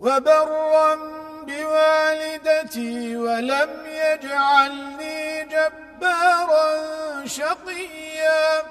وبرا بوالدتي ولم يجعلني جبارا شقيا.